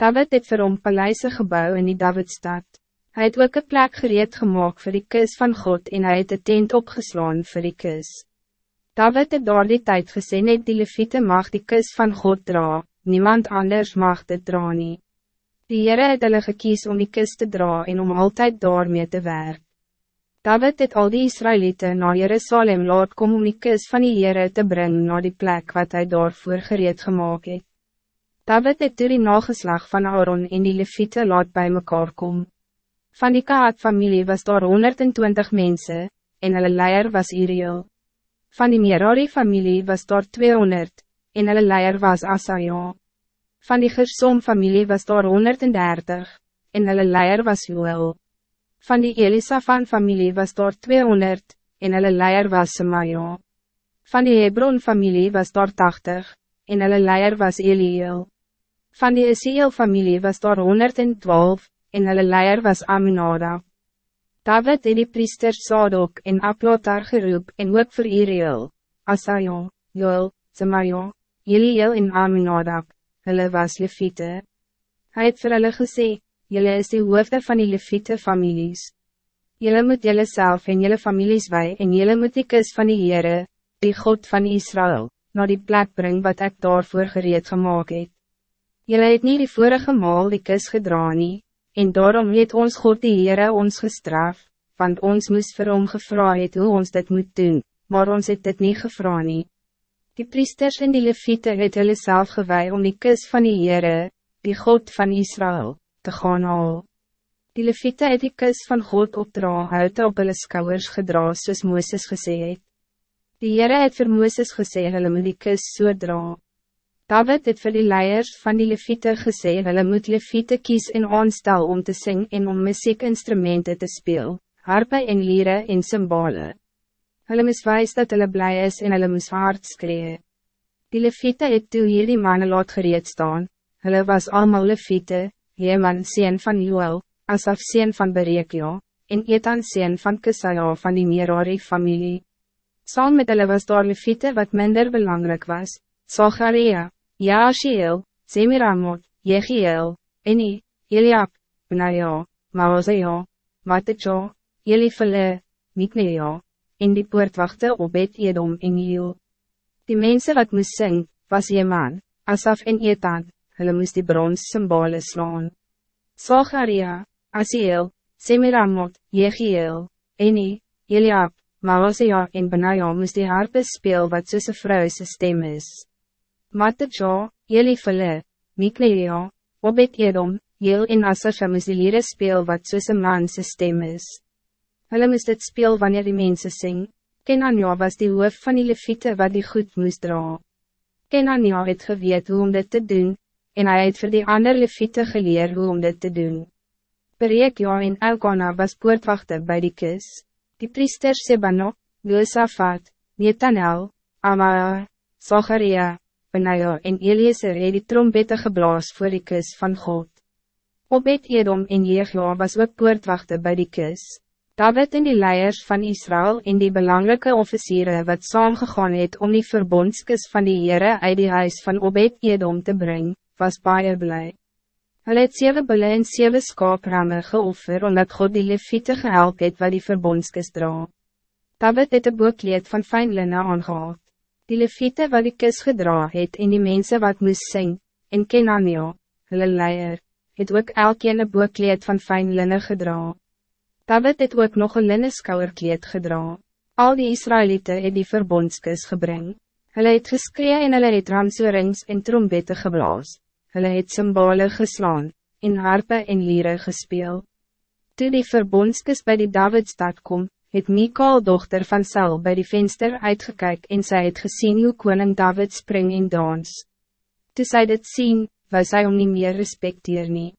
David het vir hom paleise gebouw in die Davidstad. Hij het ook een plek gereed gemaakt voor die kus van God en hij het een tent opgeslaan voor die kus. David het door die tijd gesê net die leviete mag die kus van God dra, niemand anders mag dit dra nie. Die Heere het hulle gekies om die kus te dra en om altijd daarmee te werk. David het al die Israëlieten naar Jerusalem laat kom om die kus van die Heere te brengen naar die plek wat hij daarvoor gereed gemaakt het. David het door die nageslag van Aaron en die Levite laat bij mekaar kom. Van die Kaat-familie was daar 120 mensen, en hulle leier was Iriel. Van die Merari-familie was daar 200, en hulle leier was Asaja. Van die Gersom-familie was daar 130, en hulle leier was Joel. Van die Elisafan familie was daar 200, en hulle leier was Semaja. Van die Hebron familie was daar 80, en hulle leier was Eliel. Van die Isiel familie was daar 112, en hulle leier was Aminadab. David het die priesters Sadok en Aplotar geroep en ook vir Iriel, Asaja, Joel, Semaja, Eliel en Aminadab, hulle was Levite. Hij het vir hulle gesê, Jullie is de hoofde van die leviete families. Jullie moet jullie zelf en jullie families wij en jullie moet die kus van die Heere, die God van Israël, naar die plek brengen wat ik daarvoor gereed gemaakt het. Jullie het niet die vorige maal die kus gedra nie, en daarom het ons God die Heere ons gestraf, want ons moest vir hom gevra het hoe ons dit moet doen, maar ons het dit niet gevra nie. Die priesters en die leviete het hulle self gewij om die kus van die Heere, die God van Israël, te gaan haal. Die leviete het die kus van God opdra, uit op hulle skouwers gedra soos Mooses gesê het. Die Heere het vir Mooses gesê, hulle moet die kus so dra. David het vir die leiers van die leviete gesê, hulle moet leviete kies en aanstel om te zingen en om muziekinstrumenten te speel, harpe en lieren en symbole. Hulle moes wijs dat hulle blij is en hulle moes hard skree. Die leviete het toe hier die manne laat gereed staan, hulle was allemaal leviete, Heeman sien van Joel, Asaf sien van Berekio, en Etan sien van Kesaja van die Merari familie. Saam met hulle was daar leviete wat minder belangrijk was, Zacharia, Jaashiel, Semiramot, Jechiel, Eni, Eliab, Benaja, Maozaja, Matejo, Elifele, Mikneja, en die poortwachte Obed Edom en Hiel. Die mensen wat moest sing, was Jeman, Asaf en Etan, hulle moest die brons symbole slaan. Zacharia, Asiel, Semiramot, Jechiel, Eni, Eliab, Maosia en Benaja moest die harpe speel wat soos een vrouwse stem is. Matteja, Elifele, Mikleja, Obed Edom, Jeel en Asasha moest die lieren speel wat soos een manse stem is. Hulle moest het speel wanneer die mensen sing. Kenania was die hoof van die leviete wat die goed moest dra. Kenania het geweet hoe om dit te doen, en hij het voor die ander leviete geleer hoe om dit te doen. Berekja en Elkana was poortwachte bij die kus, die priester Sebano, Josafat, Netanel, Amaa, Zacharia, Benaja en Eliezer het die trompette geblaas voor die kus van God. Obed Edom en Jehja was ook poortwachte bij die kus. David en die leiers van Israël en die belangrijke officieren wat saamgegaan het om die verbondskus van die Heere uit die huis van Obed Edom te brengen, was baie blij. Hulle het sewe bulle en sewe skaapramme geoffer, omdat God die leviete gehelp het wat die verbondskis dra. David het een boekleed van fijn linne aangehaald. Die leviete wat die kis gedra het en die mensen wat moes sing, en Kenania, hulle leier, het ook elkeen een boekleed van fijn linne gedra. David het ook nog een linne skouwerkleed gedra. Al die Israëlieten het die verbondskis gebring. Hulle het geskree en hulle het ramsoorings en trompette geblaas hulle het symbole geslaan, en harpe en lieren gespeel. Toe die verbondskis bij die Davidstad kom, het Mikael dochter van Saul bij die venster uitgekyk en sy het gezien hoe koning David spring en dans. Toe sy dit sien, wou sy om nie meer respecteer nie.